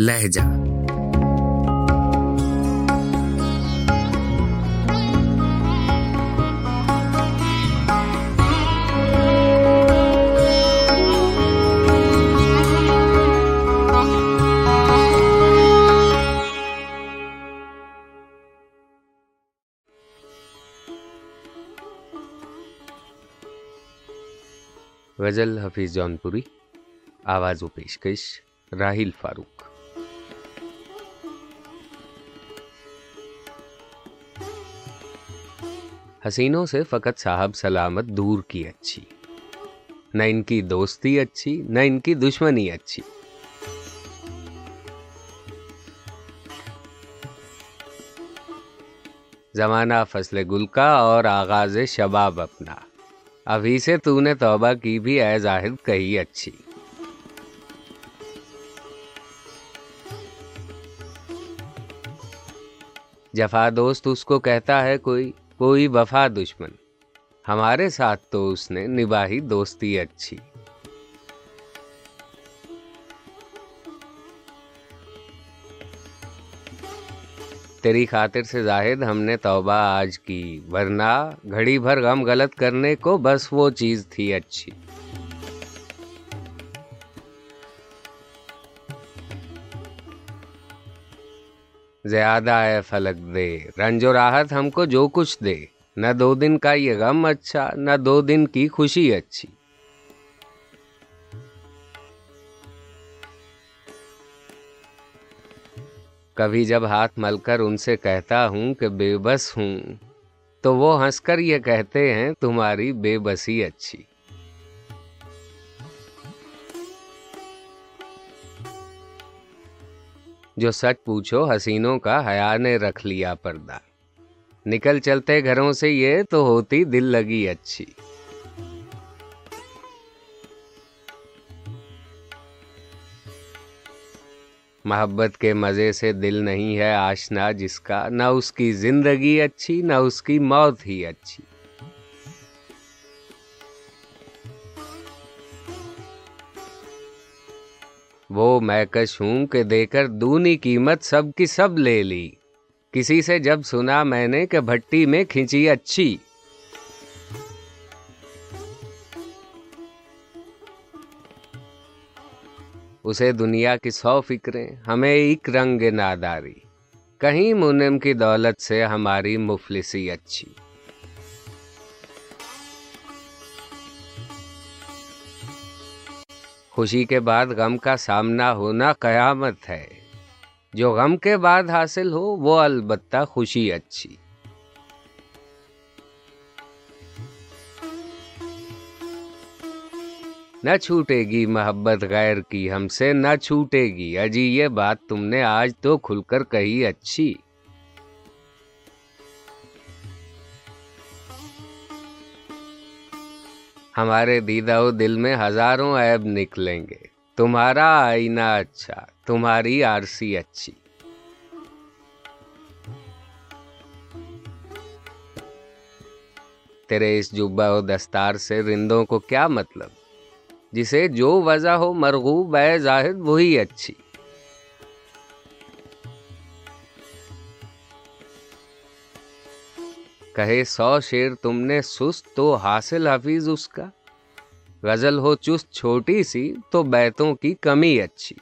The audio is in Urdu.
لہجہ۔ غزل حفیظ جونپوری آواز و پیشکش راہیل فاروق۔ حسینوں سے فقط صاحب سلامت دور کی اچھی۔ نہ ان کی دوستی اچھی، نہ ان کی دشمنی اچھی۔ زمانہ فصل گل کا اور آغاز شباب اپنا۔ ابھی سے تو نے توبہ کی بھی، اے زاہد کہی اچھی۔ جفا دوست اس کو کہتا ہے کوئی۔ کوئی وفا دشمن۔ ہمارے ساتھ تو اس نے نباہی دوستی اچھی۔ تیری خاطر سے زاہد ہم نے توبہ آج کی، ورنہ گھڑی بھر غم غلط کرنے کو بس وہ چیز تھی اچھی۔ زیادہ ہے فلک دے۔ رنج و راحت ہم کو جو کچھ دے۔ نہ دو دن کا یہ غم اچھا نہ دو دن کی خوشی اچھی۔ کبھی جب ہاتھ مل کر ان سے کہتا ہوں کہ بے بس ہوں، تو وہ ہنس کر یہ کہتے ہیں، تمہاری بے بسی اچھی۔ جو سچ پوچھو، حسینوں کا حیا نے رکھ لیا پردہ۔ نکل چلتے گھروں سے یہ تو ہوتی دل لگی اچھی۔ محبت کے مزے سے دل نہیں ہے آشنا جس کا، نہ اس کی زندگی اچھی، نہ اس کی موت ہی اچھی۔ وہ میں کش ہوں کہ دے کر دونی قیمت سب کی سب لے لی۔ کسی سے جب سنا میں نے کہ بھٹی میں کھینچی اچھی۔ اسے دنیا کی سو فکریں، ہمیں ایک رنگ ناداری۔ کہیں منم کی دولت سے ہماری مفلسی اچھی۔ خوشی کے بعد غم کا سامنا ہونا قیامت ہے۔ جو غم کے بعد حاصل ہو، وہ البتہ خوشی اچھی۔ نہ چھوٹے گی محبت غیر کی ہم سے، نہ چھوٹے گی اجی، یہ بات تم نے آج تو کھل کر کہی اچھی۔ ہمارے دیدہ و دل میں ہزاروں عیب نکلیں گے۔ تمہارا آئینہ اچھا تمہاری آرسی اچھی۔ تیرے اس جبہ و دستار سے رندوں کو کیا مطلب؟ جسے جو وضع ہو مرغوب، اے زاہد، وہی اچھی۔ کہے، سو شیر تم نے سست تو حاصل حفیظ اس کا۔ غزل ہو چست چھوٹی سی تو بیتوں کی کمی اچھی۔